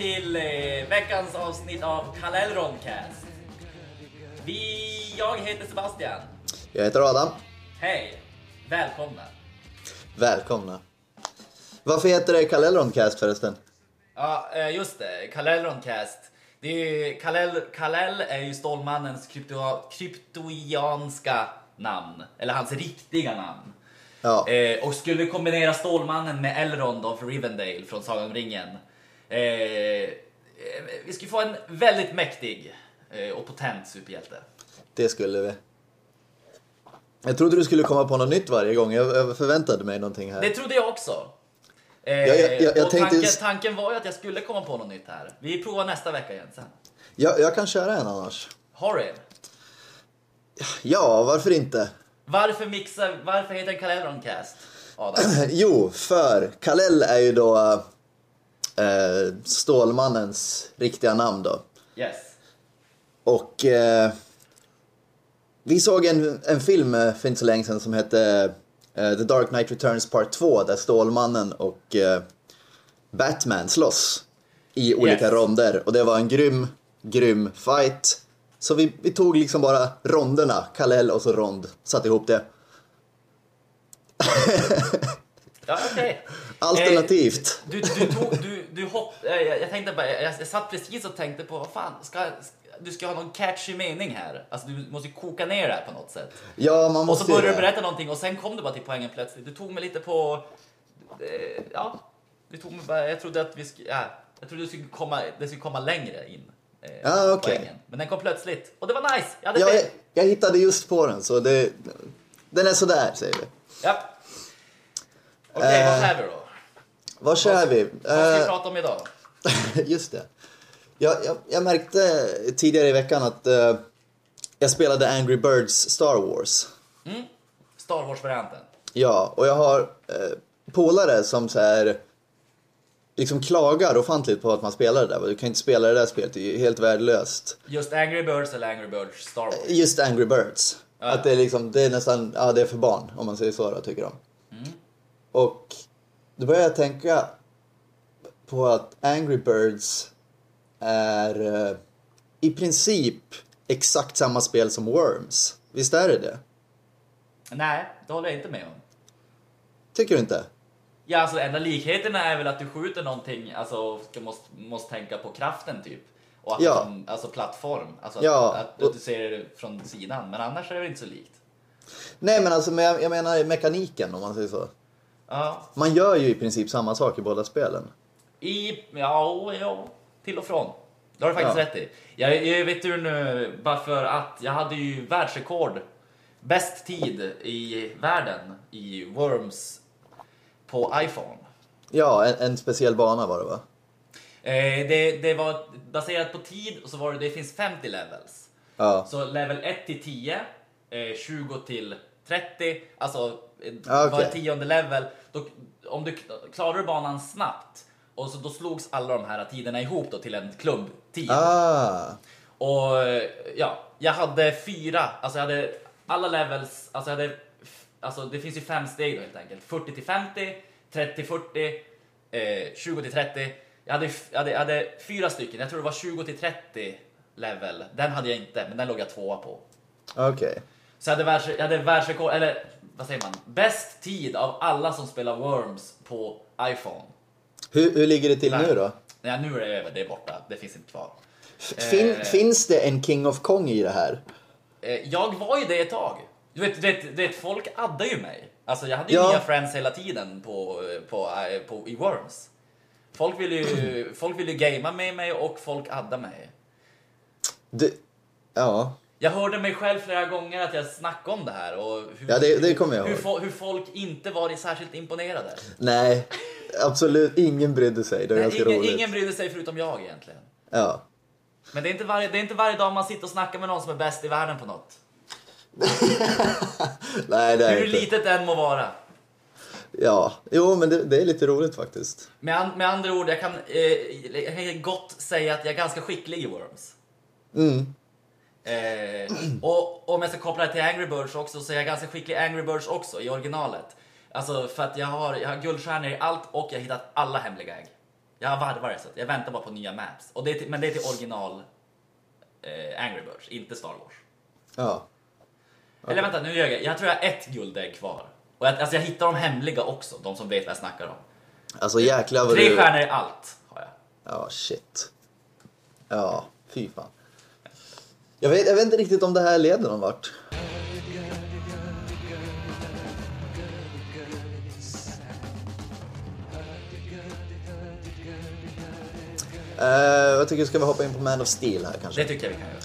till eh, veckans avsnitt av Kallel Roncast. Vi, jag heter Sebastian. Jag heter Adam. Hej! Välkomna. Välkomna. Varför heter det Kallelroncast förresten? Ja, eh, just det. Kallel Roncast. Det är ju, Kallel, Kallel är ju Stålmannens krypto, kryptoianska namn. Eller hans riktiga namn. Ja, Eh, och skulle kombinera Stålmannen med Elrond av Rivendale från Sagan om ringen. Eh, eh, vi skulle få en väldigt mäktig eh, och potent superhjälte. det skulle vi. Jag trodde du skulle komma på något nytt varje gång. Jag förväntade mig någonting här. Det trodde jag också. Eh, jag- jag- jag och tänkte- tanken, tanken var ju att jag skulle komma på något nytt här. Vi provar nästa vecka igen sen. Jag, jag kan köra en annars. Harry, Ja, varför inte? varför mixa, varför heter den Kalendroncast? Adam? Jo, för Kallel är ju då eh, Stålmannens riktiga namn då. Yes. Och eh, vi såg en, en film eh, för inte så länge sedan som hette eh, The Dark Knight Returns Part 2 där Stålmannen och eh, Batman slåss i olika Yes. ronder. Och det var en grym, grym fight. Så vi, vi tog liksom bara ronderna, Kal-El och så rond, satte ihop det. Ja, okej. Alternativt. Du, du tog, du, du hopp, eh, jag, tänkte bara, jag, jag satt precis och tänkte på, vad fan, ska, du ska ha någon catchy mening här. Alltså du måste koka ner det här på något sätt. Ja, man Och måste så ju började du berätta någonting och sen kom du bara till poängen plötsligt. Du tog mig lite på, eh, ja, du tog mig bara, jag trodde att vi skulle, ja, jag trodde det skulle komma, det skulle komma längre in. Eh, Ja, okej. poängen. Men den kom plötsligt och det var nice. Jag hade Ja, jag, jag hittade just på den så det, den är sådär säger vi. Ja. Okej, vad Eh, kör vi då? Var kör vi? Vad ska vi Eh, prata om idag? Just det. Jag, jag, jag märkte tidigare i veckan att eh, jag spelade Angry Birds Star Wars. Star Wars-varianten. Ja, och jag har eh, polare som så här liksom klagar ofantligt på att man spelar det där. Du kan inte spela det där spelet, det är ju helt värdelöst. Just Angry Birds eller Angry Birds Star Wars? Just Angry Birds. Ja. Att det är liksom, det är nästan, ja det är för barn om man säger så då, tycker de. Mm. Och då började jag tänka på att Angry Birds är eh, i princip exakt samma spel som Worms. Visst är det det? Nej, det håller jag inte med om. Tycker du inte? Ja, alltså enda likheterna är väl att du skjuter någonting, alltså du måste, måste tänka på kraften typ. Och att Ja. de, alltså plattform, alltså att, Ja, att, och- du ser det från sidan. Men annars är det inte så likt. Nej men alltså men jag, jag menar mekaniken om man säger så. Ja, Man gör ju i princip samma sak i båda spelen. i, ja, ja, till och från. Det har du faktiskt Ja. rätt i. Jag, jag vet du nu, bara för att jag hade ju världsrekord, bäst tid i världen i Worms på iPhone. Ja, en, en speciell bana var det va? Eh, det, det var baserat på tid och så var det, det finns 50 levels. Ja. Så level 1 till 10, eh, 20 till 30, alltså okej. var tionde level. Då, om du klarar banan snabbt och så då slogs alla de här tiderna ihop då till en klubbtid. Ah. Och ja, jag hade fyra, alltså jag hade alla levels, alltså jag hade, alltså det finns ju fem steg då helt enkelt. 40 till 50, 30 till 40, eh, 20 till 30. Jag hade, jag, hade, jag hade fyra stycken, jag tror det var 20 till 30 level. Den hade jag inte, men den låg jag tvåa på. Okej. Så jag hade, världs, jag hade världsrekord, eller vad säger man? Bäst tid av alla som spelar Worms på iPhone. Hur, hur ligger det till nu då? Nej, nu är det över, det är borta, det finns inte kvar. Fin, Eh. Finns det en King of Kong i det här? Eh, Jag var ju det ett tag. Du vet, du vet, du vet folk addar ju mig. Alltså jag hade ju Ja. nya friends hela tiden på, på, eh, på, i Worms. Folk vill ju, folk vill ju gamea med mig och folk addar mig. Det, ja. Jag hörde mig själv flera gånger att jag snackade om det här och hur, Ja, det- det kommer jag hur, ihåg. hur folk inte var särskilt imponerade. Nej, absolut ingen brydde sig. Det var Nej, ganska ingen, roligt. ingen brydde sig förutom jag egentligen. Ja. Men det är, inte varje, det är inte varje dag man sitter och snackar med någon som är bäst i världen på något. Nej, det är Hur inte. litet än må vara. Ja, jo men det, det är lite roligt faktiskt. Med, an, med andra ord, jag kan, eh, jag kan gott säga att jag är ganska skicklig i Worms. Mm. Eh, och om jag ska koppla det till Angry Birds också så är jag ganska skicklig i Angry Birds också i originalet. Alltså för att jag har, jag har guldstjärnor i allt och jag har hittat alla hemliga ägg. Jag har varvar så jag väntar bara på nya maps. Och det är till, men det är till original eh, Angry Birds, inte Star Wars. Ja. Eller vänta, nu ljög jag. Jag tror jag har ett guldägg kvar. Och jag, alltså jag hittar de hemliga också, de som vet vad jag snackar om. Alltså jäklar vad Tre du... stjärnor i allt har jag. Ja, shit. Ja, fy fan. Jag vet, jag vet inte riktigt om det här leder någon vart. Uh, jag tycker ska vi hoppa in på Man of Steel här kanske? Det tycker jag vi kan göra.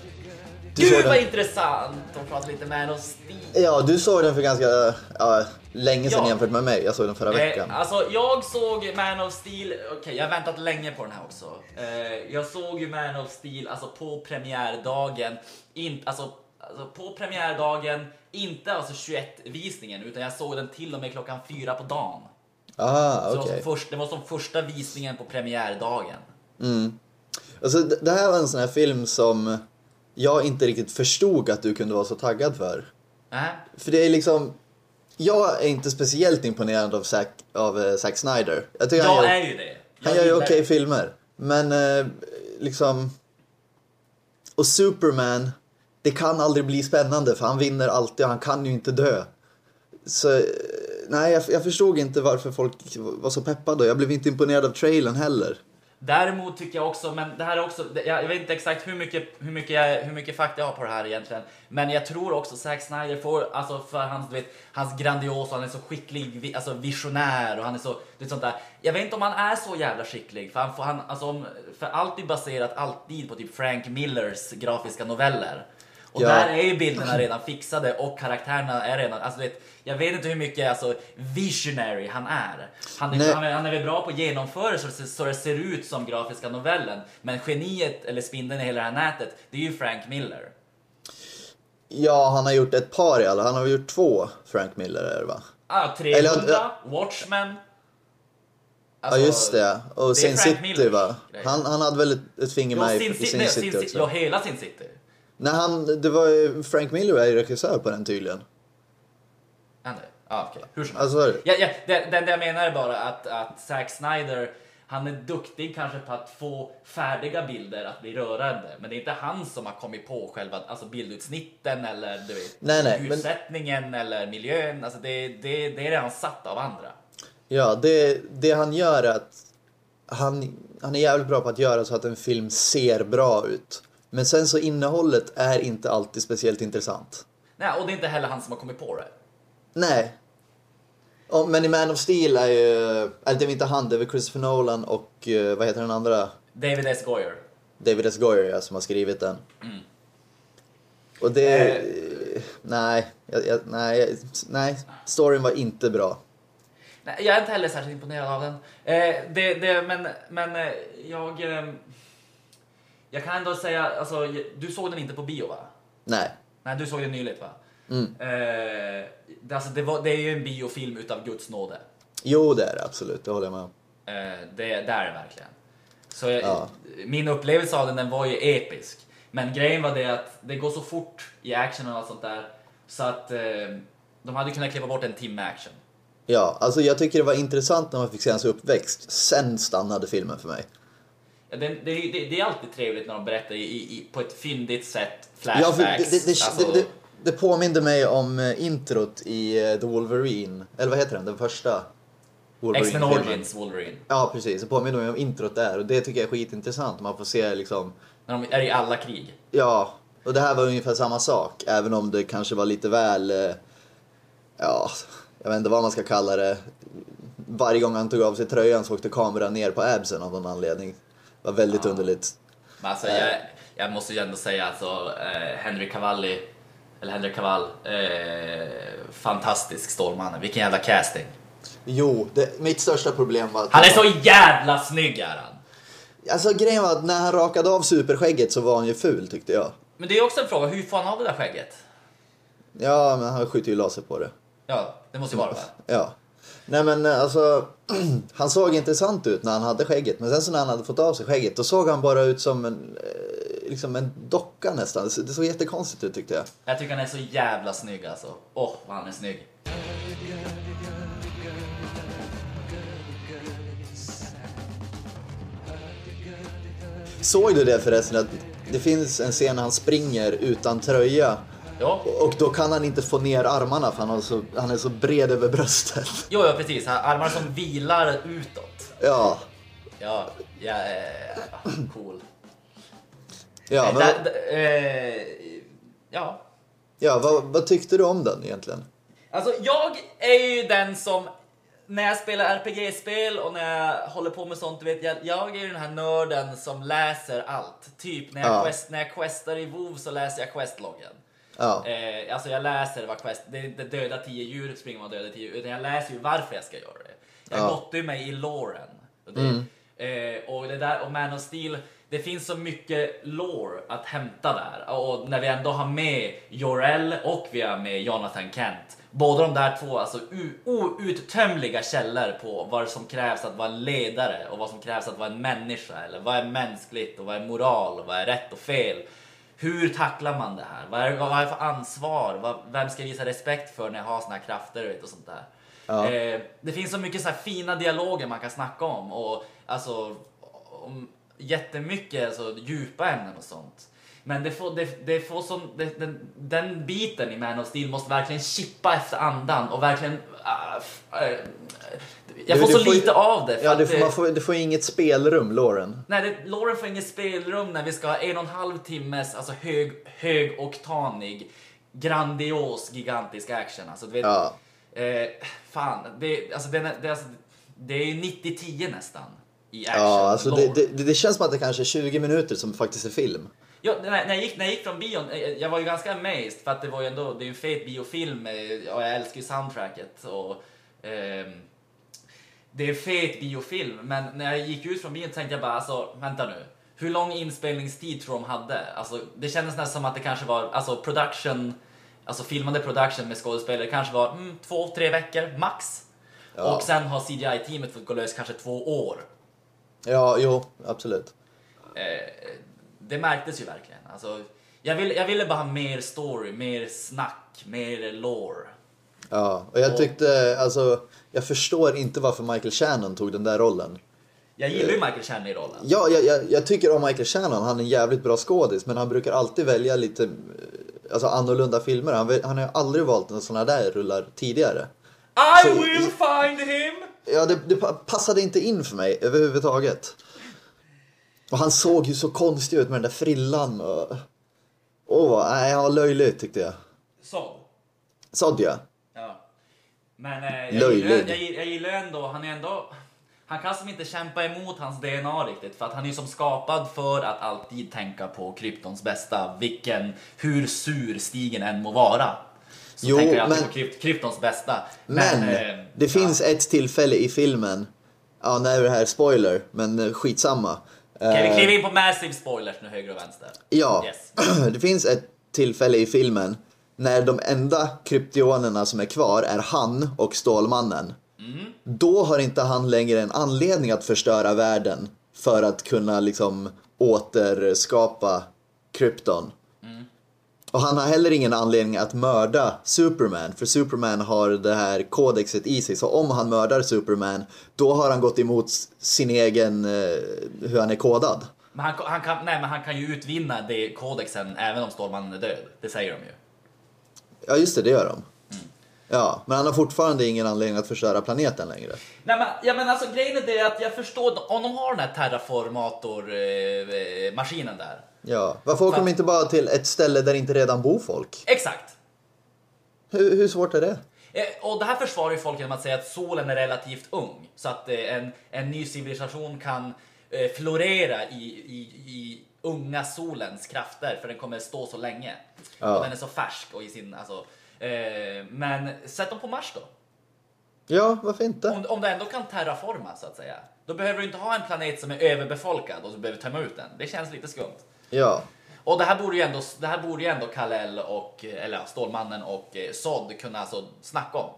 Du Gud såg vad den- intressant att prata lite Man of Steel. Ja, du såg den för ganska ja, länge sedan Ja. jämfört med mig. Jag såg den förra veckan. Eh, alltså jag såg Man of Steel, okej jag har väntat länge på den här också. Eh, jag såg ju Man of Steel alltså på premiärdagen, in, alltså, alltså på premiärdagen, inte alltså 21-visningen utan jag såg den till och med klockan fyra på dagen. Ah, Så okej. först, det var som första visningen på premiärdagen. Alltså, det det här var en sån här film som jag inte riktigt förstod att du kunde vara så taggad för. Äh? För det är liksom... Jag är inte speciellt imponerad av Zack, av eh, Zack Snyder. Jag tycker han Jag gör, är ju det. Jag han gör ju okej filmer. Men eh, liksom... Och Superman, det kan aldrig bli spännande för han vinner alltid och han kan ju inte dö. Så eh, nej, jag, jag förstod inte varför folk var så peppade och jag blev inte imponerad av trailern heller. Däremot tycker jag också, men det här är också, jag vet inte exakt hur mycket, hur mycket, hur mycket fakta jag har på det här egentligen. Men jag tror också Zack Snyder får, alltså för hans, du vet, hans grandiosa, han är så skicklig, alltså visionär och han är så, det är sånt där. Jag vet inte om han är så jävla skicklig, för han får, han, alltså om, för allt är baserat alltid på typ Frank Millers grafiska noveller. Och Ja. där är ju bilderna redan fixade och karaktärerna är redan, alltså vet, jag vet inte hur mycket alltså, visionary han är. Han är, han han är väl bra på att genomföra så, det- så det ser ut som grafiska novellen. Men geniet, eller spindeln i hela det här nätet, det är ju Frank Miller. Ja, han har gjort ett par i alla. Han har gjort två Frank Miller är det va? Ah, 300, Eller, Watchmen. Ja Alltså, just det. Och det Sin Frank City Millers va? Han, han hade väl ett, ett finger Ja, med i, Sin nej, City Sin också. Ja, hela Sin City. Nej, han, det var ju, Frank Miller är ju regissör på den tydligen. Ja, nej. Ja, okej. Hur som Alltså. Ja, ja, det, det, det jag menar är bara att, att Zack Snyder, han är duktig kanske på att få färdiga bilder att bli rörande. Men det är inte han som har kommit på själva alltså bildutsnitten eller du vet, Nej, nej, men- ljussättningen eller miljön. Alltså det, det, det är redan satt av andra. Ja, det, det han gör är att han, han är jävligt bra på att göra så att en film ser bra ut. Men sen så innehållet är inte alltid speciellt intressant. Nej, och det är inte heller han som har kommit på det. Nej. Ja, men i Man of Steel är ju, eller det är inte han, det är Christopher Nolan och eh, vad heter den andra? David S. Goyer. David S. Goyer ja, som har skrivit den. Och det... Eh. Nej, jag, jag, nej, nej, storyn var inte bra. Nej, jag är inte heller särskilt imponerad av den. Eh, det, det, men men eh, jag... Eh, jag kan ändå säga, alltså, du såg den inte på bio va? Nej. Nej, du såg den nyligt va? Mm. Eh, det, alltså, det, var, det är ju en biofilm utav Guds nåde. Jo, det är det absolut, det håller jag med om. Eh, det, det är det verkligen. Så jag, Ja. min upplevelse av den, den var ju episk. Men grejen var det att det går så fort i action och allt sånt där. Så att eh, de hade kunnat klippa bort en timme action. Ja, alltså jag tycker det var intressant när man fick se hans uppväxt. Sen stannade filmen för mig. Ja, det, det, det, det är alltid trevligt när de berättar i, i, på ett fyndigt sätt, Ja, för flashbacks. det, det, det, alltså, det, påminde mig om eh, introt i eh, The Wolverine. Eller vad heter den? Den första X-Men Wolverine-filmen. Origins Wolverine. Ja, precis. Det påminner mig om introt där. Och det tycker jag är skitintressant. Man får se liksom... När de är i alla krig. Ja, och det här var ungefär samma sak. Även om det kanske var lite väl... eh, Ja, jag vet inte vad man ska kalla det. Varje gång han tog av sig tröjan så åkte kameran ner på absen av någon anledning. Det var väldigt underligt. Men alltså, jag, jag måste ju ändå säga alltså, eh, Henry Cavalli, eller Henry Cavall, eh, fantastisk Stålmannen. Vilken jävla casting. Jo, det, mitt största problem var att... Han är så jävla snygg är han! Alltså grejen var att när han rakade av superskägget så var han ju ful tyckte jag. Men det är också en fråga, hur får han av det där skägget? Ja, men han skjuter ju laser på det. Ja, det måste ju vara va? Ja. Nej men eh, alltså, han såg intressant ut när han hade skägget. Men sen så när han hade fått av sig skägget, då såg han bara ut som en, eh, liksom en docka nästan. Det så- Det såg jättekonstigt ut tyckte jag. Jag tycker han är så jävla snygg alltså. Åh, vad han är snygg. Såg du det förresten att det finns en scen när han springer utan tröja Ja, och då kan han inte få ner armarna för han, så, han är så bred över bröstet. jo, ja precis. Armarna som vilar utåt. Ja, Ja, ja, eh, cool. Ja, men, där- där- eh, ja. ja vad, vad tyckte du om den egentligen? Alltså jag är ju den som när jag spelar RPG-spel och när jag håller på med sånt, du vet, jag, jag är ju den här nörden som läser allt. Typ när jag, Ja. quest, när jag questar i WoW så läser jag questloggen. Ja, Eh, alltså jag läser vad quest, det är inte döda tio djur, springer man döda tio djur, utan jag läser ju varför jag ska göra det. Jag Ja. gottar ju mig i loren. Och det, eh, och det där, och Man of Steel, det finns så mycket lore att hämta där. Och när vi ändå har med Jorel och vi har med Jonathan Kent. Båda de där två, alltså outtömliga källor på vad som krävs att vara en ledare och vad som krävs att vara en människa. Eller vad är mänskligt och vad är moral och vad är rätt och fel. Hur tacklar man det här? Vad är, vad är det för ansvar? Vad, vem ska jag visa respekt för när jag har såna här krafter vet, och sånt där? Ja. Eh, det finns så mycket så här fina dialoger man kan snacka om och alltså om jättemycket alltså, djupa ämnen och sånt. Men det får, det, det får som, det, den, den biten i Man of Steel måste verkligen chippa efter andan och verkligen... f- eh, jag Du- får du så får ju- lite av det. ja du, får, får, du får inget spelrum, Lauren. Nej, det, Lauren får inget spelrum när vi ska ha en och en halv timmes alltså hög, högoktanig, grandios, gigantisk action. Alltså, du vet, Ja. eh, fan, det, alltså, det, det, alltså, det är ju 90-10 nästan i action. Ja, alltså det, det, det känns som att det kanske är 20 minuter som faktiskt är film. Ja, när, jag gick, när jag gick från bion, eh, jag var ju ganska amazed för att det var ju ändå, det är ju en fet biofilm eh, och jag älskar ju soundtracket och ehm, det är en fet biofilm men när jag gick ut från bion tänkte jag bara alltså, vänta nu. Hur lång inspelningstid tror de hade? Alltså, det kändes nästan som att det kanske var, alltså production, alltså filmade production med skådespelare kanske var mm, två, tre veckor max. Ja. Och sen har CGI-teamet fått gå lös kanske två år. Ja, jo, absolut. Eh, det märktes ju verkligen. Alltså, jag, ville, jag ville bara ha mer story, mer snack, mer lore. Ja, och jag tyckte, alltså, jag förstår inte varför Michael Shannon tog den där rollen. Jag gillar ju Michael Shannon i rollen. Ja, jag, jag, jag tycker om Michael Shannon, han är en jävligt bra skådis, men han brukar alltid välja lite eh, alltså, annorlunda filmer. Han, han har ju aldrig valt en sån här där rullar tidigare. I Så- will find him! Ja, det, det pa- passade inte in för mig överhuvudtaget. Och han såg ju så konstig ut med den där frillan. Och... Åh, nej, han var löjlig tyckte jag. Så. Såg jag? Ja. Men eh, jag, Löjlig. gillar, jag, jag gillar ändå, han är ändå... Han kan som inte kämpa emot hans DNA riktigt för att han är ju som skapad för att alltid tänka på kryptons bästa. Vilken, hur sur stigen än må vara. Så Jo, tänker jag alltid men- på krypt, kryptons bästa. Men, eh, det ja. finns ett tillfälle i filmen, ja nu är det här spoiler, men eh, skitsamma. Okej, vi Eh, kliver in på massive spoilers nu höger och vänster. Ja, Yes. det finns ett tillfälle i filmen när de enda kryptionerna som är kvar är han och Stålmannen. Då har inte han längre en anledning att förstöra världen för att kunna liksom återskapa krypton. Och han har heller ingen anledning att mörda Superman, för Superman har det här kodexet i sig. Så om han mördar Superman, då har han gått emot sin egen, eh, hur han är kodad. Men han, han, kan, nej, men han kan ju utvinna det kodexen även om Stålmannen är död. Det säger de ju. Ja, just det, det gör de. Ja, men han har fortfarande ingen anledning att förstöra planeten längre. Nej, men, ja, men alltså, grejen är det att jag förstår, om de har den här terraformator-maskinen eh, maskinen där. Ja, varför åker de inte bara till ett ställe där det inte redan bor folk? Exakt. Hur, hur svårt är det? Eh, Och det här försvarar ju folk genom att säga att solen är relativt ung. Så att eh, en, en ny civilisation kan eh, florera i, i, i unga solens krafter för den kommer stå så länge. Ja. Och den är så färsk och i sin, alltså, eh, men sätt dem på Mars då. Ja, varför inte? Om, om det ändå kan terraforma så att säga. Då behöver du inte ha en planet som är överbefolkad och du behöver tömma ut den. Det känns lite skumt. Ja, Och det här borde ju ändå, det här borde ju ändå Kal-El och, eller Stålmannen och eh, Sod kunna alltså snacka om.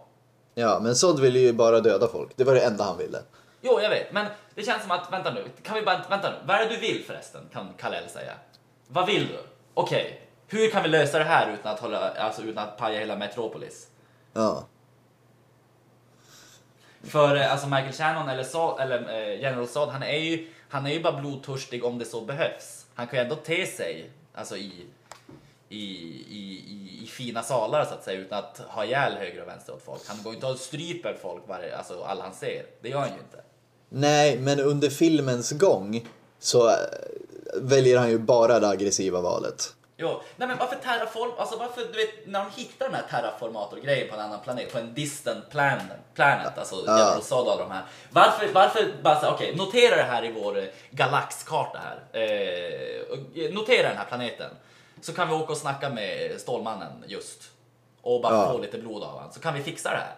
Ja, men Sod ville ju bara döda folk. Det var det enda han ville. Jo, jag vet, men det känns som att, vänta nu, kan vi bara, vänta nu, vad är det du vill förresten, kan Kal-El säga. Vad vill du? Okej, hur kan vi lösa det här utan att, hålla, alltså, utan att paja hela Metropolis? Ja. För eh, alltså Michael Shannon eller, Saad, eller eh, General Saad, han är, ju, han är ju bara blodtörstig om det så behövs. Han kan ju ändå te sig alltså, i, i, i, i, i fina salar så att säga utan att ha ihjäl höger och vänster åt folk. Han går ju inte och stryper folk varje, alltså, alla han ser. Det gör han ju inte. Nej, men under filmens gång så eh, väljer han ju bara det aggressiva valet. Jo, nej men varför terraform, alltså varför, du vet, när de hittar den här terraformator-grejen på en annan planet, på en distant planet, planet alltså Ja. Saad och de här. Varför, varför bara okej, notera det här i vår eh, galaxkarta här. Eh, eh, notera den här planeten. Så kan vi åka och snacka med Stålmannen just. Och bara Ja. få lite blod av honom, så kan vi fixa det här.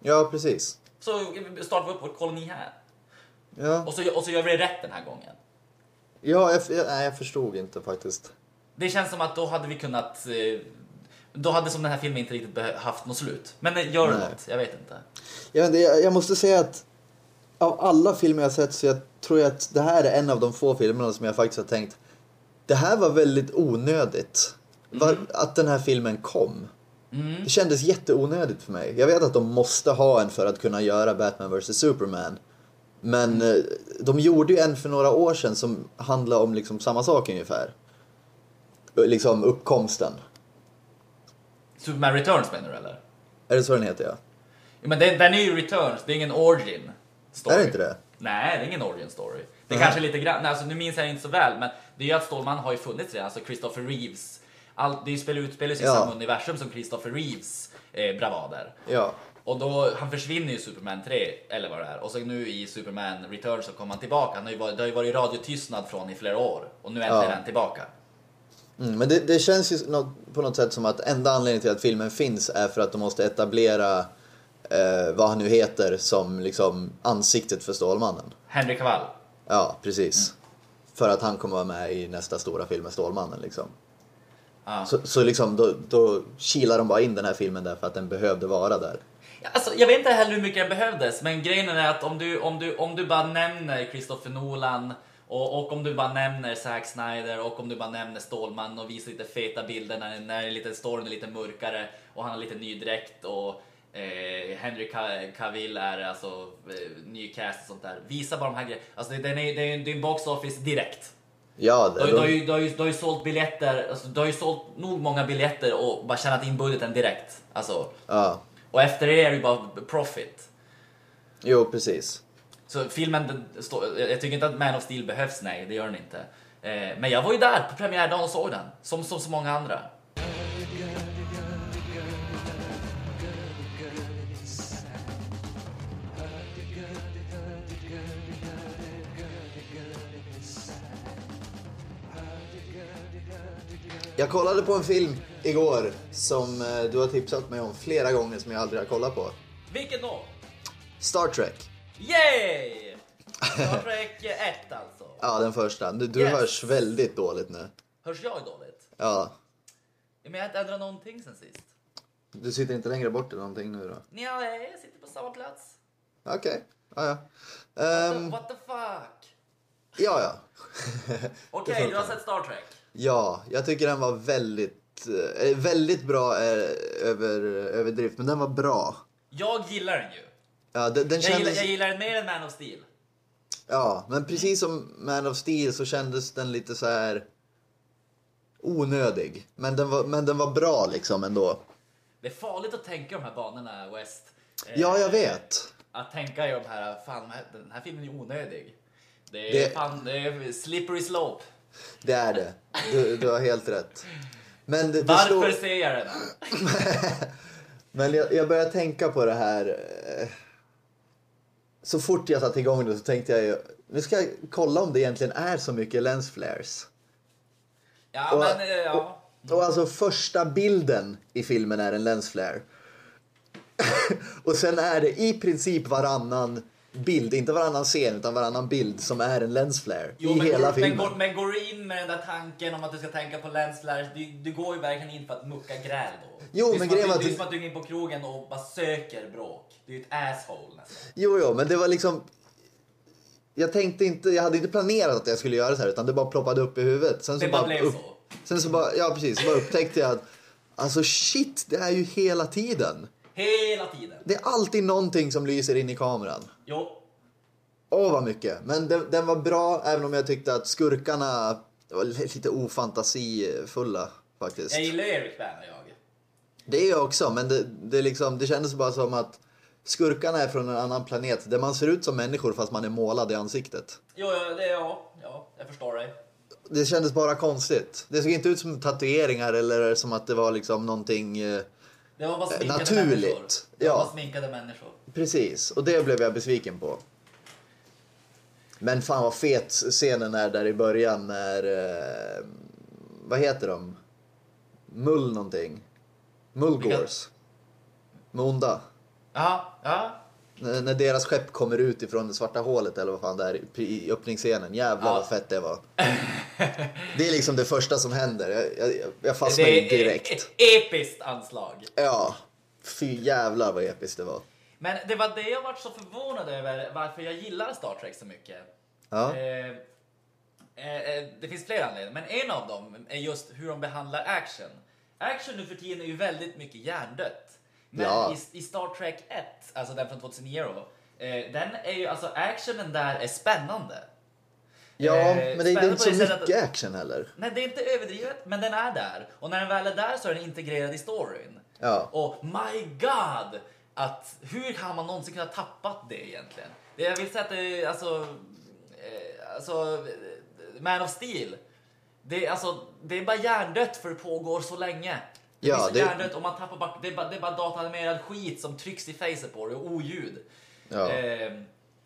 Ja, precis. Så startar vi upp vår koloni här. Ja, Och så, och så gör vi det rätt den här gången. ja jag, jag, nej, jag förstod inte faktiskt. Det känns som att då hade vi kunnat... eh, Då hade som den här filmen inte riktigt haft något slut. Men eh, gör det Nej. något? Jag vet inte. Jag, vet jag, jag måste säga att av alla filmer jag sett så jag tror jag att det här är en av de få filmerna som jag faktiskt har tänkt det här var väldigt onödigt. Var, Att den här filmen kom. Det kändes jätteonödigt för mig. Jag vet att de måste ha en för att kunna göra Batman vs Superman. Men eh, de gjorde ju en för några år sedan som handlade om liksom samma sak ungefär. Liksom uppkomsten. Superman Returns menar du eller? Är det så den heter ja? Ja, men den, den är ju Returns, det är ingen origin story. Är det inte det? Nej, det är ingen origin story. Det är kanske lite grann, alltså, nu minns jag inte så väl, men det är ju att Stålman har ju funnits redan, alltså Christopher Reeves. Allt, det är ju spel utspelar sig i Ja. samma universum som Christopher Reeves eh, bravader. Ja. Och då, han försvinner ju i Superman 3, eller vad det är. Och så nu i Superman Returns så kommer han tillbaka. Han har ju varit, det har ju varit radiotystnad från i flera år. Och nu äntligen är han tillbaka. Mm, men det, det känns ju på något sätt som att enda anledningen till att filmen finns är för att de måste etablera eh, vad han nu heter som liksom ansiktet för Stålmannen. Henry Cavill. Ja, precis. För att han kommer vara med i nästa stora film med Stålmannen liksom. Ja. Så, så liksom då, då kilar de bara in den här filmen där för att den behövde vara där. Alltså, jag vet inte heller hur mycket den behövdes, men grejen är att om du, om du, om du bara nämner Christopher Nolan och, och om du bara nämner Zack Snyder och om du bara nämner Stålman och visar lite feta bilder när, när lite storyn är lite mörkare och han har lite ny dräkt och eh, Henry Ca- Cavill är alltså eh, ny cast och sånt där. Visa bara de här grejerna. Alltså det, den är, det är en- det är en box office direkt. Ja, Du, det, har- du, har ju, du, har ju, du har ju sålt biljetter, alltså, du har ju sålt nog många biljetter och bara tjänat in budgeten direkt. Alltså, ja. och efter det är det ju bara profit. Jo, precis. Så filmen, jag tycker inte att Man of Steel behövs, nej det gör den inte. Eh, Men jag var ju där på premiärdagen och såg den, som, som så många andra. Jag kollade på en film igår som eh, du har tipsat mig om flera gånger som jag aldrig har kollat på. Vilken då? Star Trek. Yay! Star Trek 1 alltså. Ja, den första. Du, du Yes. hörs väldigt dåligt nu. Hörs jag dåligt? Ja. Men jag har inte ändrat någonting sen sist. Du sitter inte längre bort eller någonting nu då? Ja, jag sitter på samma plats. Okej. Ja, ja. What the- Ehm, What the fuck? ja, ja. Okej, du har sett Star Trek? Ja, jag tycker den var väldigt, eh, väldigt bra eh, över, överdrift, men den var bra. Jag gillar den ju. Ja, den, den Jag gillar, kändes, jag gillar den mer än Man of Steel. ja, men precis som Man of Steel så kändes den lite så här onödig. Men den var, men den var bra liksom ändå. Det är farligt att tänka de här banorna, West. Eh, Ja, jag vet. Att tänka i de här, fan den här- filmen är onödig. Det är Det- fan, det är slippery slope. Det är det. Du, du har helt rätt. Men, det, det Varför slår, ser jag den? men jag, jag börjar tänka på det här. Så fort jag satte igång det så tänkte jag ju, nu ska jag kolla om det egentligen är så mycket lens flares. Ja, Och- men eh, ja. Och alltså första bilden i filmen är en lens flare. och sen är det i princip varannan bild, inte varannan scen utan varannan bild som är en lensflare Jo, i men, hela går, filmen. men, går, men går du in med den där tanken om att du ska tänka på lensflares, du, du går ju verkligen in för att mucka gräl då. Jo, men grejen att, Det är som att du går in på krogen och bara söker bråk. Du är ju ett asshole nästan. Jo, jo, men det var liksom... Jag tänkte inte, jag hade inte planerat att jag skulle göra så här utan det bara ploppade upp i huvudet. Sen så Det bara blev upp, så. Sen så bara, ja precis, så bara upptäckte jag att alltså shit, det är ju hela tiden. Hela tiden. Det är alltid någonting som lyser in i kameran. Jo, Åh vad mycket. Men den, den var bra även om jag tyckte att skurkarna var lite ofantasifulla faktiskt. jag gillar Erik Werner jag. Det är jag också, men det, det, liksom, det kändes bara som att skurkarna är från en annan planet där man ser ut som människor fast man är målad i ansiktet. Jo, ja, det är jag. Ja, jag förstår dig. Det kändes bara konstigt. Det såg inte ut som tatueringar eller som att det var liksom någonting... Eh, Det var bara sminkade Naturligt, människor. Det ja. var bara sminkade människor. precis, och det blev jag besviken på. Men fan vad fet scenen är där i början när... Eh, vad heter de? Mull någonting. Mullgores. Med onda. Ja, ja. När deras skepp kommer ut ifrån det svarta hålet eller vad fan det är i- öppningsscenen. Jävlar Ja. vad fett det var. Det är liksom det första som händer. Jag, jag, jag fastnade Det är direkt. ett episkt anslag. Ja. Fy jävlar vad episkt det var. Men det var det jag var så förvånad över varför jag gillar Star Trek så mycket. Ja. Eh, eh, eh, det finns flera anledningar, men en av dem är just hur de behandlar action. Action nu för tiden är ju väldigt mycket hjärndött. Men Ja. i, i Star Trek 1, alltså den från 2009 då, eh, den är ju, alltså actionen där är spännande. Ja, Eh, men det är inte så mycket att- action heller. Nej, det är inte överdrivet, men den är där. Och när den väl är där så är den integrerad i storyn. Ja. Och my god! Att hur kan man någonsin kunna tappat det egentligen? Det jag vill säga att det är alltså... Eh, alltså... eh, Man of Steel. Det är, alltså, det är bara hjärndött för det pågår så länge. Det Ja, är så det- hjärndött och man tappar bara, det är bara, det är bara datanimerad skit som trycks i facet på dig och oljud. Ja. Eh,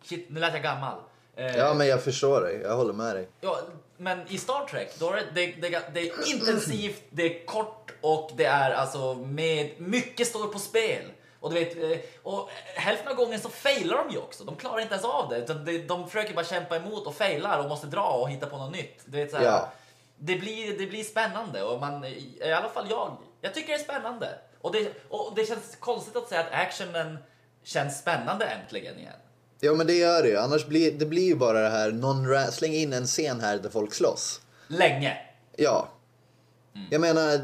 shit, nu lät jag gammal. Eh, Ja, men jag förstår dig. Jag håller med dig. Ja, men i Star Trek, då är det, det, det, det är intensivt, det är kort och det är alltså med mycket står på spel. Och du vet, eh, och hälften av gången så failar de ju också. De klarar inte ens av det. utan de, de försöker bara kämpa emot och failar och måste dra och hitta på något nytt. Du vet, så här, Ja. det, blir, det blir spännande och man, i alla fall jag, jag tycker det är spännande. Och det, och det känns konstigt att säga att actionen känns spännande äntligen igen. Ja, men det gör det ju. Annars blir det blir ju bara det här, non släng in en scen här där folk slåss. Länge. Ja. Mm. Jag menar,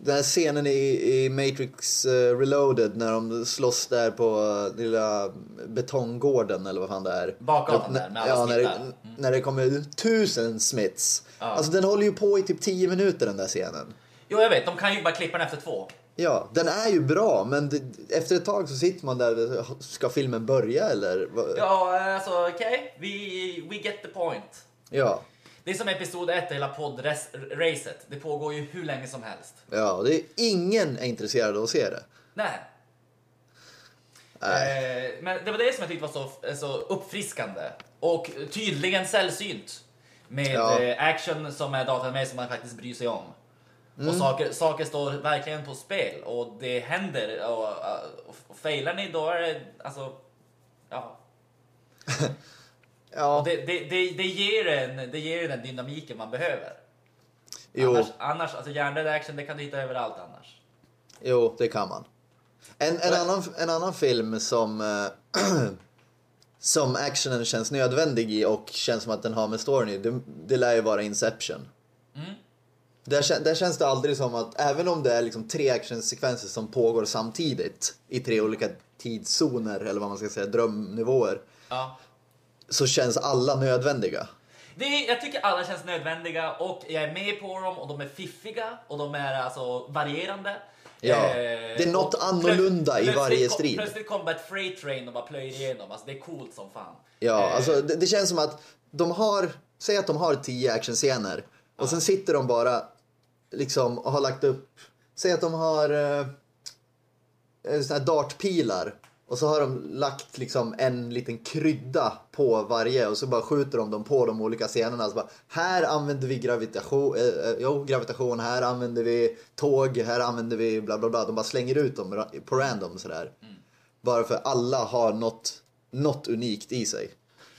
den här scenen i, i Matrix eh, Reloaded när de slåss där på eh, lilla betonggården eller vad fan det är. Bakgatan där med alla ja, när det. Mm. när det kommer tusen Smiths. Ja. Alltså den håller ju på i typ 10 minuter den där scenen. Jo, jag vet, de kan ju bara klippa den efter två. Ja, den är ju bra men det, efter ett tag så sitter man där, ska filmen börja eller? Ja, alltså okej. We, we get the point. Ja. Det är som episod 1, hela poddracet. Det pågår ju hur länge som helst. Ja, det är ingen är intresserad av att se det. Nej. Nej. Eh, men det var det som jag tyckte var så, så uppfriskande. Och tydligen sällsynt. Med Ja. eh, action som är datanimerad som man faktiskt bryr sig om. Mm. Och saker, saker står verkligen på spel och det händer. Och, och, och failar ni då är det alltså... Ja. Ja, Och det, det, det, det, ger en, det ger den dynamiken man behöver. jo. Annars, annars alltså hjärndöd action, det kan du hitta överallt annars. Jo, det kan man. En, en, annan, en annan film som, eh, som actionen känns nödvändig i och känns som att den har med storyn det, det lär ju vara Inception. Där, kän- där känns det aldrig som att, även om det är liksom tre actionsekvenser som pågår samtidigt i tre olika tidszoner, eller vad man ska säga, drömnivåer, Ja. Så känns alla nödvändiga. Det, jag tycker alla känns nödvändiga och jag är med på dem och de är fiffiga och de är alltså varierande. Ja, Eh, det är något annorlunda i varje kom- strid. Plötsligt kommer ett freight train och bara plöjer igenom. Alltså det är coolt som fan. Ja, Eh, alltså det, det känns som att de har, säg att de har tio actionscener och sen sitter de bara liksom och har lagt upp, säg att de har eh, såna här dartpilar och så har de lagt liksom en liten krydda på varje och så bara skjuter de dem på de olika scenerna. Så bara, här använder vi gravitation, eh, eh, jo, gravitation, här använder vi tåg, här använder vi bla bla bla. De bara slänger ut dem på random sådär. Bara för alla har något, något unikt i sig.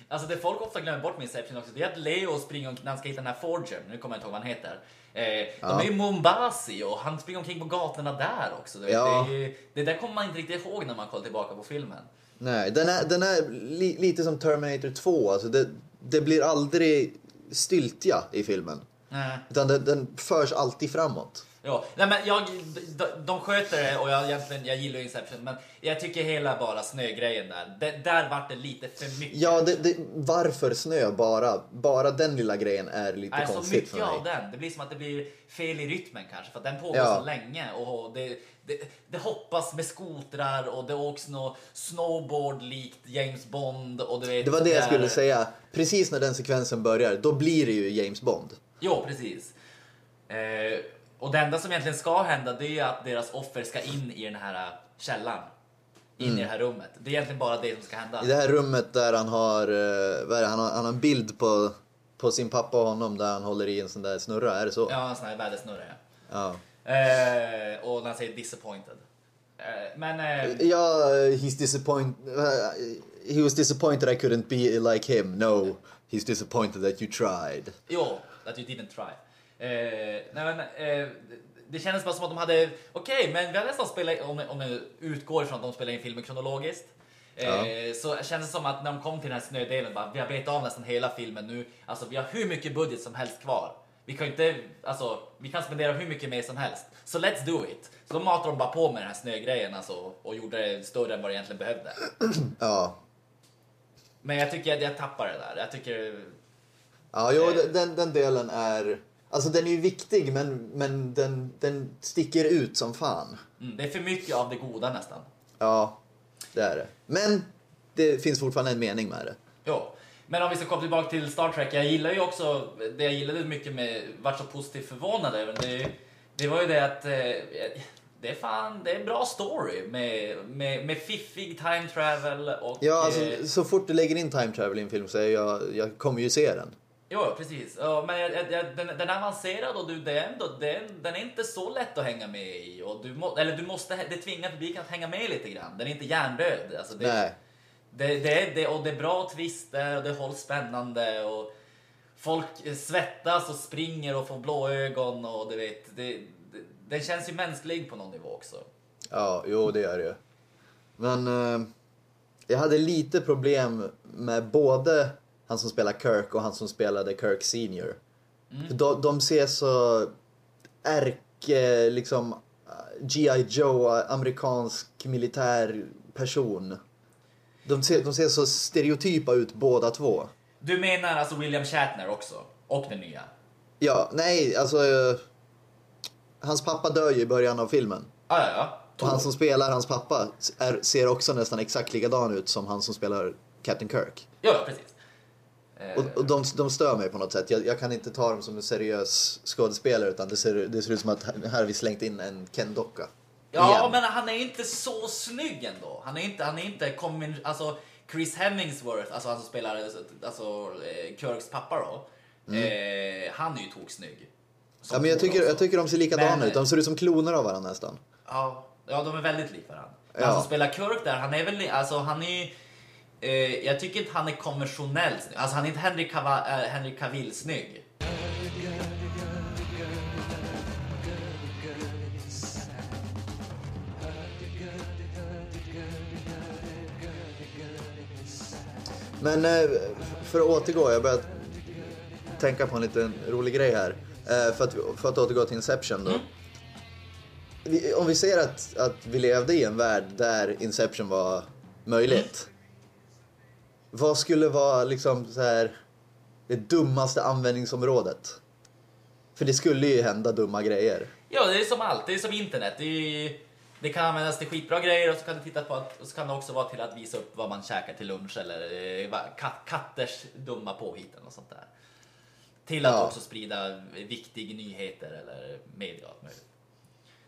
Alltså det folk ofta glömmer bort med Inception också, det är att Leo springer omkring, när han ska hitta den här Forger, nu kommer jag inte ihåg vad han heter. Eh, De är i Mombasi och han springer omkring på gatorna där också. Ja. Det, det där kommer man inte riktigt ihåg när man kollar tillbaka på filmen. Nej, den är, den är li, lite som Terminator 2. Alltså det, det blir aldrig stiltja i filmen. Nej. Utan den, den förs alltid framåt. Ja, nej men jag, de, de sköter det och jag, egentligen, jag gillar Inception men jag tycker hela bara snögrejen där, det, där vart det lite för mycket. Ja, det, det, varför snö bara? Bara den lilla grejen är lite Nej, så konstigt för mycket mig. av den. Det blir som att det blir fel i rytmen kanske för att den pågår Ja. så länge och det, det, det hoppas med skotrar och det åks nå snowboard likt James Bond och du vet. Det var det jag där- skulle säga. Precis när den sekvensen börjar, då blir det ju James Bond. Jo, precis. Eh, och det enda som egentligen ska hända det är att deras offer ska in i den här källaren. In i det här rummet. Det är egentligen bara det som ska hända. Mm. I det här rummet där han har, eh, vad är det, han har, han har en bild på, på sin pappa och honom där han håller i en sån där snurra, är det så? Ja, en sån här vädersnurra. Ja. Eh, och när han säger disappointed. Eh, men... Eh, Ja, he's disappointed. he was disappointed I couldn't be like him. No, he's disappointed that you tried. Jo, that you didn't try. Eh, nej, men, eh, det kändes bara som att de hade, okej, men vi har nästan spelat, om, om jag utgår ifrån att de spelar in filmen kronologiskt, eh, så kändes det som att när de kom till den här snödelen, bara, vi har betat av nästan hela filmen nu, alltså vi har hur mycket budget som helst kvar. Vi kan inte, alltså, vi kan spendera hur mycket mer som helst. Så let's do it. Så då matade de bara på med den här snögrejen alltså, och gjorde det större än vad det egentligen behövde. Ja, Men jag tycker att jag tappar det där. Jag tycker ja jo, den, den delen är... Alltså den är ju viktig men, men den, den sticker ut som fan. mm, det är för mycket av det goda nästan. Ja, det är det. Men det finns fortfarande en mening med det. Jo. Men om vi ska komma tillbaka till Star Trek. Jag gillar ju också, det jag gillade mycket med, vart så positivt förvånad över, det, det var ju det att eh, det är fan, det är en bra story med, med, med fiffig time travel och... Ja, alltså, eh, så fort du lägger in time travel i en film så är jag, jag kommer ju se den. Jo, precis. Men jag, jag, jag, den, den är avancerad och du, det är ändå, den, den är inte så lätt att hänga med i. Och du må, eller du måste, det tvingar publiken att hänga med lite grann. Den är inte hjärndöd. Alltså det, Nej. Det, det, är- det, och det är bra twister och det hålls spännande. Och folk svettas och springer och får blå ögon och du vet. Det, det, den känns ju mänsklig på någon nivå också. Ja, jo det gör det ju. Men eh, jag hade lite problem med både han som spelar Kirk och han som spelade Kirk Senior. För De, de ser så ärke, liksom G.I. Joe, amerikansk militär person. De ser, de ser så stereotypa ut båda två. Du menar alltså William Shatner också? Och den nya? Ja, nej, alltså... hans pappa dör ju i början av filmen. Ah, ja, ja. Och han som spelar hans pappa är, ser också nästan exakt likadan ut som han som spelar Captain Kirk. Ja, precis. Eh, Och, och de, de stör mig på något sätt. Jag, jag kan inte ta dem som en seriös skådespelare utan det ser, det ser ut som att här här har vi slängt in en Ken-docka. Ja, Igen. men han är inte så snygg ändå. Han är inte, han är inte kommin, alltså Chris Hemmingsworth, alltså han som spelar alltså, eh, Kirks pappa då. Eh, han är ju toksnygg. Mm. Ja, men jag tycker, jag tycker de ser likadana Men- ut. De ser ut som kloner av varandra nästan. Ja, ja, de är väldigt lika varandra. Men Ja. Han som spelar Kirk där, han är väl, alltså han är eh, jag tycker inte han är konventionellt snygg. Alltså han är inte Henry, Cava, äh, Henry Cavill snygg. Men eh, för att återgå, jag börjar tänka på en liten rolig grej här. Eh, För att, för att återgå till Inception då. Vi- Om vi säger att, att vi levde i en värld där Inception var möjligt. Vad skulle vara liksom så här det dummaste användningsområdet? För det skulle ju hända dumma grejer. Ja, det är som allt. Det är som internet. Det, är, det kan användas till skitbra grejer och så kan du titta på att, och så kan det också vara till att visa upp vad man käkar till lunch eller eh, kat, katters dumma påhitten och sånt där. Till att Ja. också sprida viktig nyheter eller media och allt möjligt.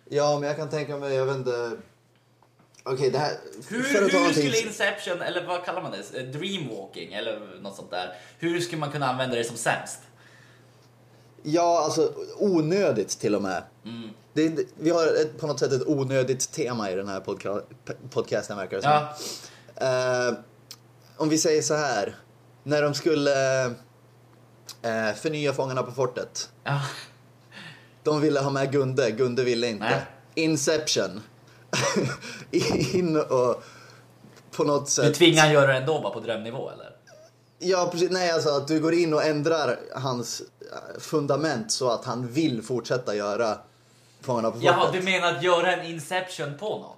Ja, men jag kan tänka mig, jag vet inte. Okej, det här... Hur, hur skulle Inception, eller vad kallar man det? Eh, Dreamwalking eller något sånt där. Hur skulle man kunna använda det som sämst? Ja, alltså onödigt till och med. Det, är- vi har ett, på något sätt ett onödigt tema i den här podca podcasten verkar det som. Ja, Eh, om vi säger så här. När de skulle eh, förnya Fångarna på fortet. ja. De ville ha med Gunde, Gunde ville inte. Nej. Inception. In och på något Du sätt... tvingar han göra det ändå bara på drömnivå eller? Ja, precis. Nej, alltså att du går in och ändrar hans eh, fundament så att han vill fortsätta göra Fångarna på fortet. Jaha, du menar att göra en inception på någon?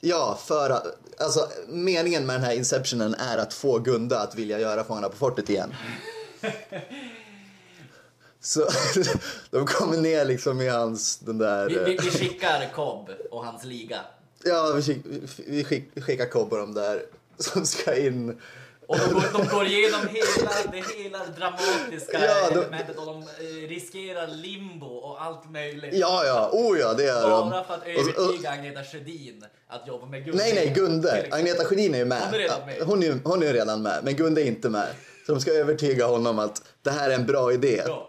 Ja, för att... Alltså, meningen med den här Inceptionen är att få Gunde att vilja göra Fångarna på fortet igen. Så de kommer ner liksom i hans, den där... Vi, vi, eh, vi skickar Cobb och hans liga. Ja, vi, skick, vi skick, skickar Cobb och de där som ska in. Och de går, de går igenom hela det hela dramatiska Ja, de- elementet och de eh, riskerar limbo och allt möjligt. Ja, ja, oh ja, det är de. Bara för att övertyga Agneta Sjödin att jobba med Gunde. Nej, nej, Gunde. Agneta Sjödin är ju med. Hon är redan med. Hon är, hon är redan med, men Gunde är inte med. Så de ska övertyga honom att det här är en bra idé. Ja.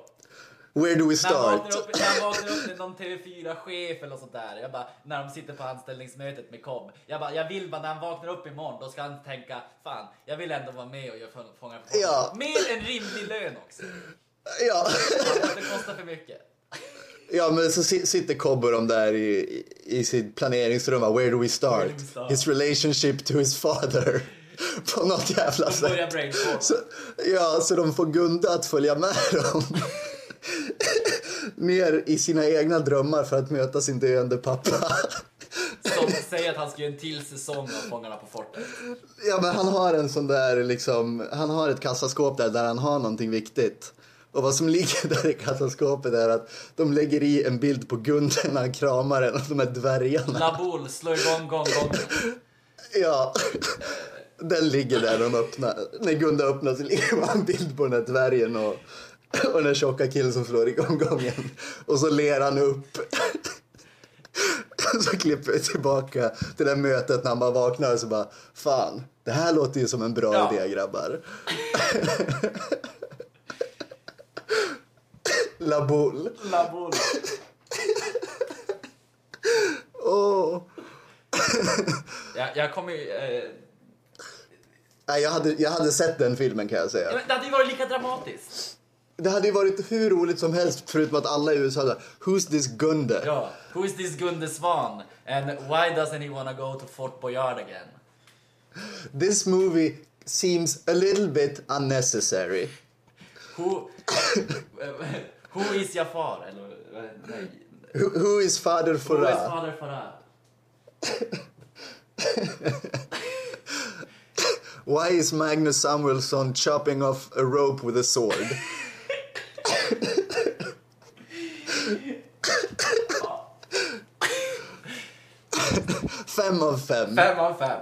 Where do we start? upp, när han vaknar upp med någon TV4-chef eller sånt där. Jag bara, när de sitter på anställningsmötet med Cobb. Jag bara, jag vill bara när han vaknar upp imorgon, då ska han tänka, fan, jag vill ändå vara med och göra fångar på fortet." Ja. Med en rimlig lön också. Ja. Det kostar för mycket. ja, men så si- sitter Cobb och de där i, i, i sitt planeringsrum. Where do we start? His relationship to his father. På något jävla sätt. Så, ja, så de får Gunde att följa med dem. Ner i sina egna drömmar för att möta sin döende pappa. Som säger att han ska göra en till säsong av Fångarna på fortet. Ja, men han har en sån där liksom, han har ett kassaskåp där, där han har någonting viktigt. Och vad som ligger där i kassaskåpet är att de lägger i en bild på Gunde när han kramar en av de här dvärgarna. Laboul, slå igång gång, gång. Ja. Den ligger där de öppnar. När Gunde öppnar så ligger bara en bild på den här dvärgen och, och den tjocka killen som slår igång gången. Och så ler han upp. Så klipper vi tillbaka till det där mötet när han bara vaknar och så bara Fan, det här låter ju som en bra Ja. idé grabbar. La boule. Laboul. Åh. Jag, jag kommer ju... Eh, Nej, jag, hade, jag hade sett den filmen kan jag säga. ja, det hade ju varit lika dramatiskt. Det hade ju varit hur roligt som helst förutom att alla i USA hade Who's this Gunde? Ja. Who is this Gunde Svan? And why doesn't he wanna go to Fort Boyard again? This movie seems a little bit unnecessary. Who... who is Jafar? Eller... Nej. Who, who is Father Who is Farah? Father Farah? Why is Magnus Samuelsson chopping off a rope with a sword? fem av fem. Fem av fem.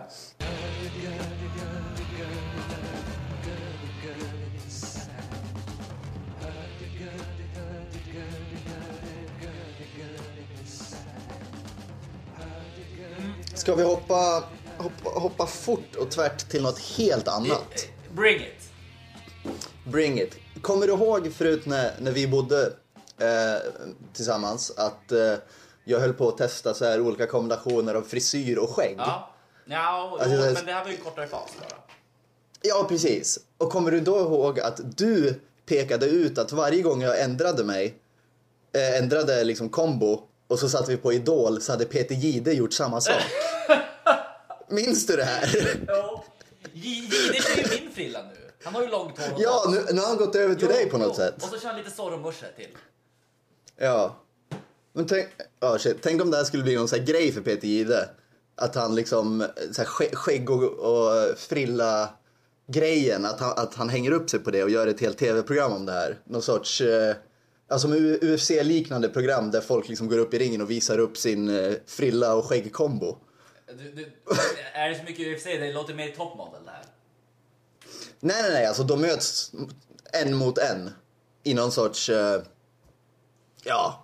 Ska vi hoppa, hoppa, hoppa fort och tvärt till något helt annat? Bring it. Bring it. Kommer du ihåg förut när, när vi bodde eh, tillsammans att eh, jag höll på att testa så här olika kombinationer av frisyr och skägg? Ja. Ja, Alltså, men det här var ju en kortare fas bara. Ja, precis. Och kommer du då ihåg att du pekade ut att varje gång jag ändrade mig, eh, ändrade liksom kombo och så satte vi på Idol så hade Peter Gide gjort samma sak. Minns du det här? Ja. Jihde kör ju min frilla nu. Han har ju långt hår Ja, nu, nu har han gått över till Jo, dig på något jo. sätt. Och så kör han lite Zorro-morse till. Ja. Men tänk, ja, shit, tänk om det här skulle bli någon sån här grej för Peter Gide. Att han liksom, så här skä- skägg och, och frilla grejen, att han, att han hänger upp sig på det och gör ett helt tv-program om det här. Någon sorts, eh, alltså UFC-liknande program där folk liksom går upp i ringen och visar upp sin eh, frilla och skäggkombo. Du, du, är det så mycket UFC? Det låter mer toppmodell det här. Nej, nej, nej, alltså de möts en mot en i någon sorts, eh, ja,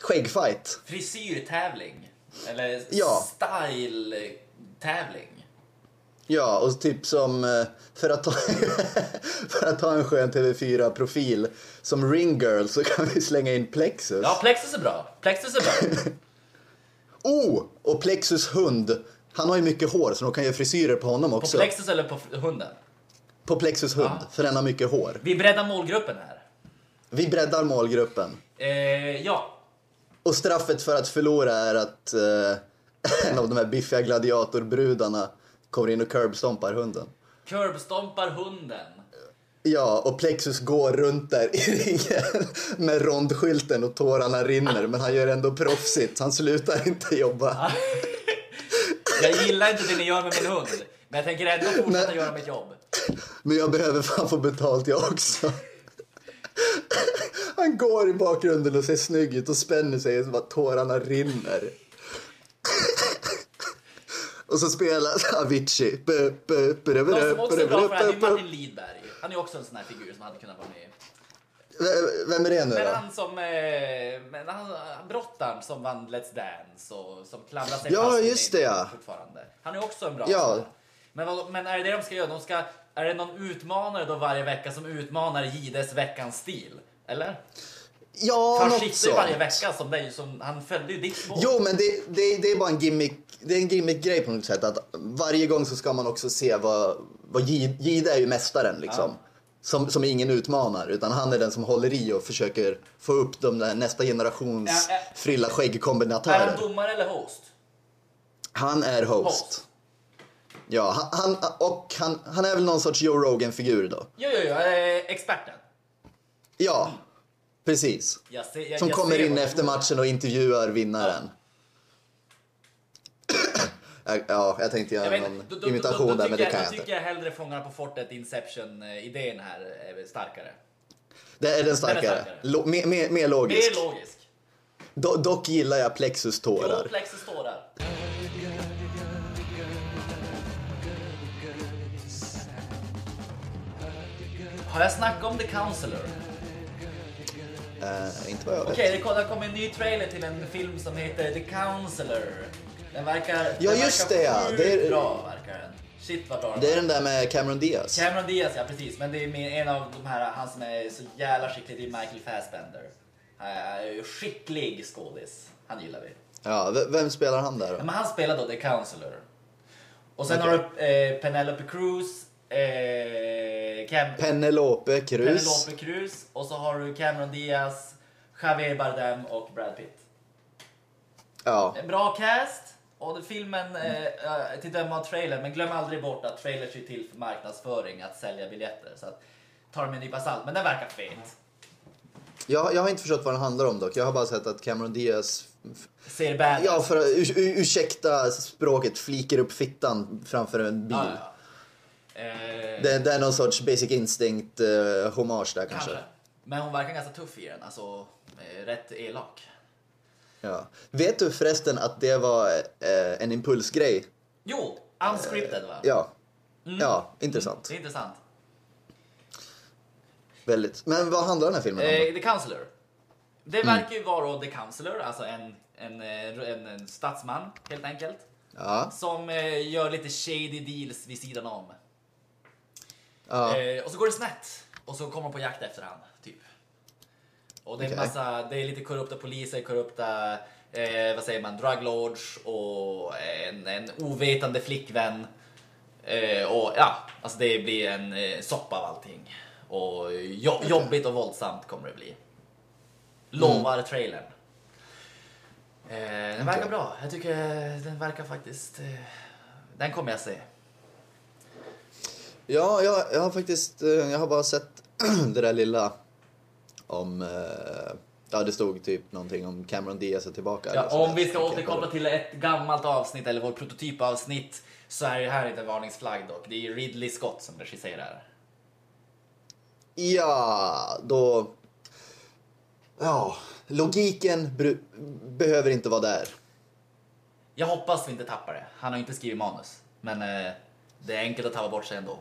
skäggfight. Frisyrtävling. Eller Ja. style-tävling. Ja, och typ som, eh, för att ta, för att ta en skön TV4-profil, som Ring Girl så kan vi slänga in Plexus. Ja, Plexus är bra. Plexus är bra. Oh! Och Plexus hund, han har ju mycket hår så de kan göra frisyrer på honom På också. Plexus eller på hunden? På Plexus hund, Ja. för den har mycket hår. Vi breddar målgruppen här. Vi breddar målgruppen. Eh, ja. Och straffet för att förlora är att eh, en av de här biffiga gladiatorbrudarna kommer in och curbstompar hunden. Curbstompar hunden. Ja, och Plexus går runt där i ringen med rondskylten och tårarna rinner. Men han gör ändå proffsigt. Han slutar inte jobba. Jag gillar inte det ni gör med min hund. Men jag tänker ändå fortsätta Men- göra mitt jobb. Men jag behöver fan få betalt jag också. Han går i bakgrunden och ser snygg ut och spänner sig så att tårarna rinner. Och så spelar Avicii. Någon som också är bra för det här, är Martin Lidberg. Han är också en sån här figur som hade kunnat vara med. Vem är det nu Men då? han som, eh, men han, brottaren som vann Let's Dance och som klamrar sig Ja, fast just det, ja. fortfarande. Han är också en bra Ja. Men, vad, men är det det de ska göra? De ska, är det någon utmanare då varje vecka som utmanar Gides veckans stil? Eller? Ja, Han skiftar ju varje vecka som dig, som, han följde ju ditt spår. Jo, men det, det, det är bara en gimmick. Det är en gimmick-grej på något sätt. Att varje gång så ska man också se vad... vad Gide är ju mästaren liksom. Som, som ingen utmanar, utan han är den som håller i och försöker få upp de där nästa generations Ja, ja. frilla Är skäggkombinatörer. han domare eller host? Han är host. Host. Ja, han, och han, han är väl någon sorts Joe Rogan-figur då. Jo, jo, jo, eh, experten. Ja, precis. Jag ser, jag, Som jag kommer in efter matchen och intervjuar vinnaren. ja, jag tänkte göra någon då, då, imitation då, där, men det kan jag, jag då inte. tycker jag hellre Fångarna på fortet, Inception-idén här är starkare. Det är den starkare. starkare. Lo, mer, mer, mer logisk. Mer logisk. Do, dock gillar jag Plexus Jo, tårar. Har jag snackat om The Counselor? Eh, inte vad jag vet. Okej, det kom- det kom en ny trailer till en film som heter The Counselor. Den verkar, Ja, den just verkar det, ja. Det är- bra, verkar den. Shit vad bra den Det är den där med Cameron Diaz. Cameron Diaz, ja precis. Men det är en av de här, han som är så jävla skicklig, det är Michael Fassbender. Han är skicklig skådis. Han gillar vi. Ja, vem spelar han där Ja, då? Men han spelar då The Counselor. Och sen Okej. har du eh, Penelope Cruz, eh, Cam Penelope Cruz. Penelope Cruz och så har du Cameron Diaz, Javier Bardem och Brad Pitt. Ja, En bra cast och filmen eh, eh, till döma av trailer, men glöm aldrig bort att trailers är till för marknadsföring, att sälja biljetter. Så att, ta det med en nypa salt, men den verkar fet. jag, jag har inte förstått vad den handlar om dock. Jag har bara sett att Cameron Diaz, Ser bad ja för att ur, ur, ursäkta språket, flikar upp fittan framför en bil. Ja, ja, Det, det är någon sorts Basic Instinct eh, hommage där kanske. kanske. Men hon verkar ganska tuff i den, alltså eh, rätt elak. Ja. Vet du förresten att det var eh, en impulsgrej? Jo, unscripted va? Ja. Mm. Ja, intressant. Det är intressant. Väldigt. Men vad handlar den här filmen om då? Eh, The Counselor. Det Mm. verkar ju vara The Counselor, alltså en, en, eh, en, en statsman helt enkelt. Ja. Som eh, gör lite shady deals vid sidan om. Ja. Eh, och så går det snett. Och så kommer de på jakt efter han, typ. Och det är, en Okej. massa, det är lite korrupta poliser, korrupta, eh, vad säger man, druglords och en, en ovetande flickvän. Eh, och ja, alltså det blir en eh, soppa av allting. Och jo, jobbigt och våldsamt kommer det bli. Lovar trailern. Eh, den verkar Okej. bra. Jag tycker den verkar faktiskt... Eh, den kommer jag se. Ja, jag, jag har faktiskt, eh, jag har bara sett det där lilla om, eh, ja det stod typ någonting om Cameron Diaz är tillbaka. Ja, om vi ska återkoppla till ett gammalt avsnitt eller vårt prototypavsnitt så är det här inte en varningsflagg dock. Det är Ridley Scott som regisserar. Ja, då, ja, logiken behöver inte vara där. Jag hoppas vi inte tappar det. Han har inte skrivit manus. Men eh, det är enkelt att tappa bort sig ändå.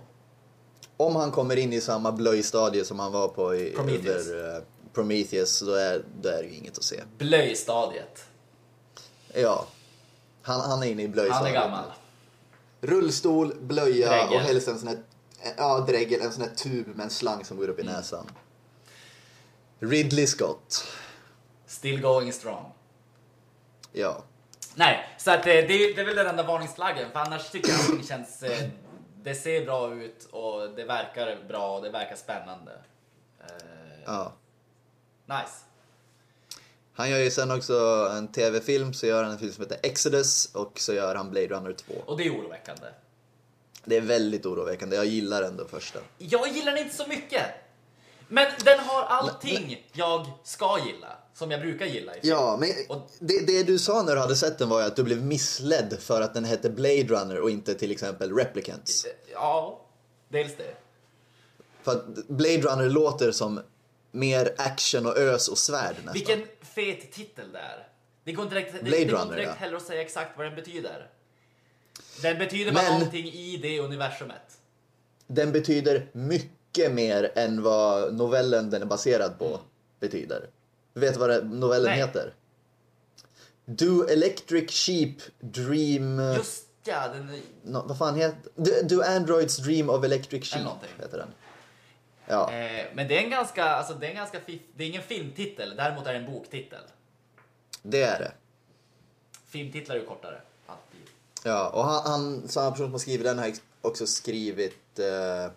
Om han kommer in i samma blöjstadie som han var på i Prometheus. Under, eh, Prometheus, då är, då är det ju inget att se. Blöjstadiet. Ja, han, han är inne i Han är blöjstadiet. gammal. Rullstol, blöja Dregel. och helst en sån här, ja dregel, en sån här tub med en slang som går upp i Mm. näsan. Ridley Scott. Still going strong. Ja. Nej, så att eh, det, det är väl den enda varningsflaggen. För annars tycker jag att det känns... eh, Det ser bra ut och det verkar bra och det verkar spännande. Eh, ja. Nice. Han gör ju sen också en tv-film, så gör han en film som heter Exodus och så gör han Blade Runner 2. Och det är oroväckande. Det är väldigt oroväckande, jag gillar ändå första. Jag gillar den inte så mycket. Men den har allting jag ska gilla. Som jag brukar gilla. Ja, men Och- det, det du sa när du hade sett den var ju att du blev missledd för att den hette Blade Runner och inte till exempel Replicants. Ja, dels det. För att Blade Runner låter som mer action och ös och svärd nästan. Vilken fet titel det är. Det går inte direkt, det, Blade det går Runner, inte direkt ja. heller att säga exakt vad den betyder. Den betyder bara Men- någonting i det universumet. Den betyder mycket mer än vad novellen den är baserad på betyder. Du vet vad det- novellen Nej. heter? Do Electric Sheep Dream... Just ja, den, Nå, vad fan heter do, do Androids Dream of Electric Sheep heter den. Ja, eh, men det är en ganska, alltså det är en ganska fiff, det är ingen filmtitel, däremot är det en boktitel. det är det. Filmtitlar är ju kortare, alltid. Ja, och han, han samma person som har skrivit den har också skrivit eh,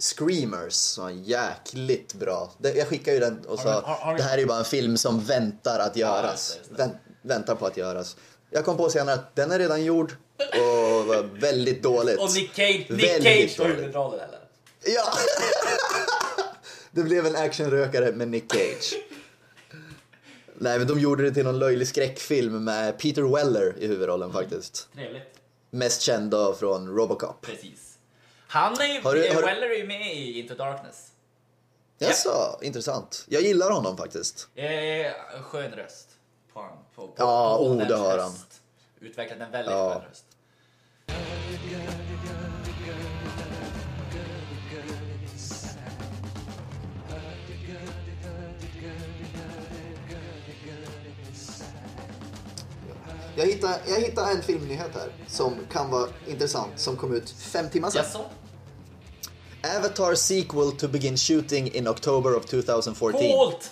Screamers, som är jäkligt bra. Det, jag skickade ju den och sa det här är ju bara en film som väntar att göras. väntar på att göras. Jag kom på senare att den är redan gjord och var väldigt dåligt. Och Nick Cage, Nick Cage var huvudrollen eller? Ja! det blev en actionrökare med Nick Cage. Nej, men de gjorde det till någon löjlig skräckfilm med Peter Weller i huvudrollen faktiskt. Trevligt. Mest känd då från Robocop. Precis. Han är ju, Har du- har Weller är ju med i Into Darkness. Jaså, intressant. Jag gillar honom faktiskt. Eh, skön röst. På, han- på, på, Ja, på oh, det har han. Utvecklat en väldigt Ja. skön röst. Jag hittade, jag hittade en filmnyhet här som kan vara intressant, som kom ut fem timmar sedan. Jaså? Avatar sequel to begin shooting in October of 2014. Coolt!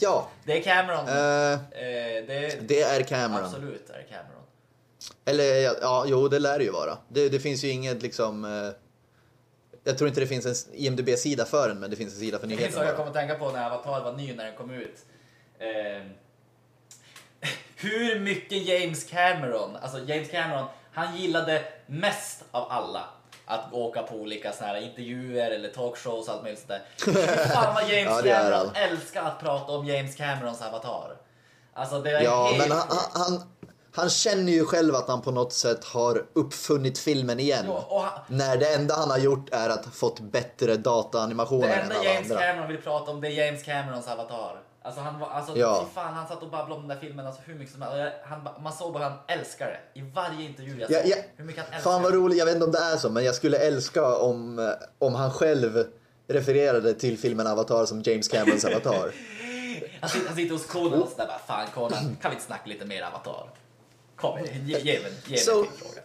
Ja, Det är Cameron. Eh, det, det är Cameron. Absolut är det Cameron. Eller ja, ja, jo det lär det ju vara. Det, det finns ju inget liksom... Eh, jag tror inte det finns en IMDB-sida för den, men det finns en sida för Det finns nyheterna vad jag kommer att tänka på när Avatar var ny när den kom ut. Eh, hur mycket James Cameron, alltså James Cameron, han gillade mest av alla att åka på olika såna här intervjuer eller talkshows och allt möjligt sånt där. Fan vad James Ja, det Cameron älskar att prata om James Camerons Avatar. Alltså det är Ja, helt men han, han, han, känner ju själv att han på något sätt har uppfunnit filmen igen. Och han- När det enda han har gjort är att fått bättre dataanimationer Det än enda alla James andra. Cameron vill prata om det är James Camerons Avatar. Alltså han var, alltså Ja. fan han satt och babblade om den där filmen alltså hur mycket som helst. Han, man såg bara han älskar det. I varje intervju jag Ja, såg. ja. Hur mycket han älskar Fan vad roligt, jag vet inte om det är så, men jag skulle älska om, eh, om han själv refererade till filmen Avatar som James Camerons Avatar. Han sitter, han sitter hos Conan och sådär bara fan Conan kan vi inte snacka lite mer Avatar? Kom igen, ge, ge, ge So, en fråga.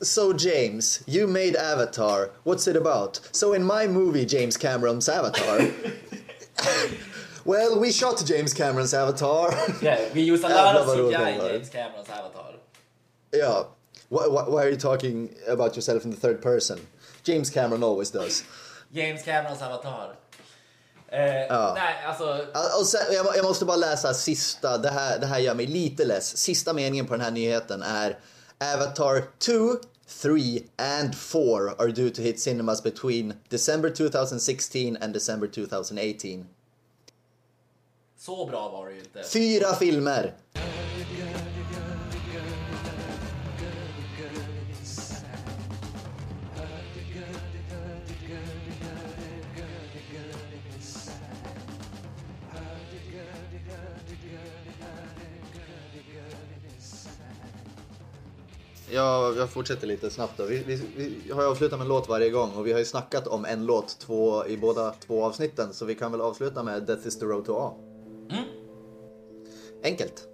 so James, you made Avatar. What's it about? So in my movie, James Cameron's Avatar. well, we shot James Cameron's Avatar. Yeah, we use a lot of CGI in. James Camerons Avatar. yeah. Why, why, why are you talking about yourself in the third person? James Cameron always does. James Camerons Avatar. Eh, Nej, alltså sen, jag, må- jag måste bara läsa sista, det här, det här gör mig lite less. Sista meningen på den här nyheten är Avatar 2, 3 and 4 are due to hit cinemas between December 2016 and December 2018. Så bra var det ju inte. Fyra filmer! Ja, jag fortsätter lite snabbt då. Vi, vi, vi har ju avslutat med en låt varje gång och vi har ju snackat om en låt två, i båda två avsnitten så vi kan väl avsluta med Death is the road to A. Enkelt.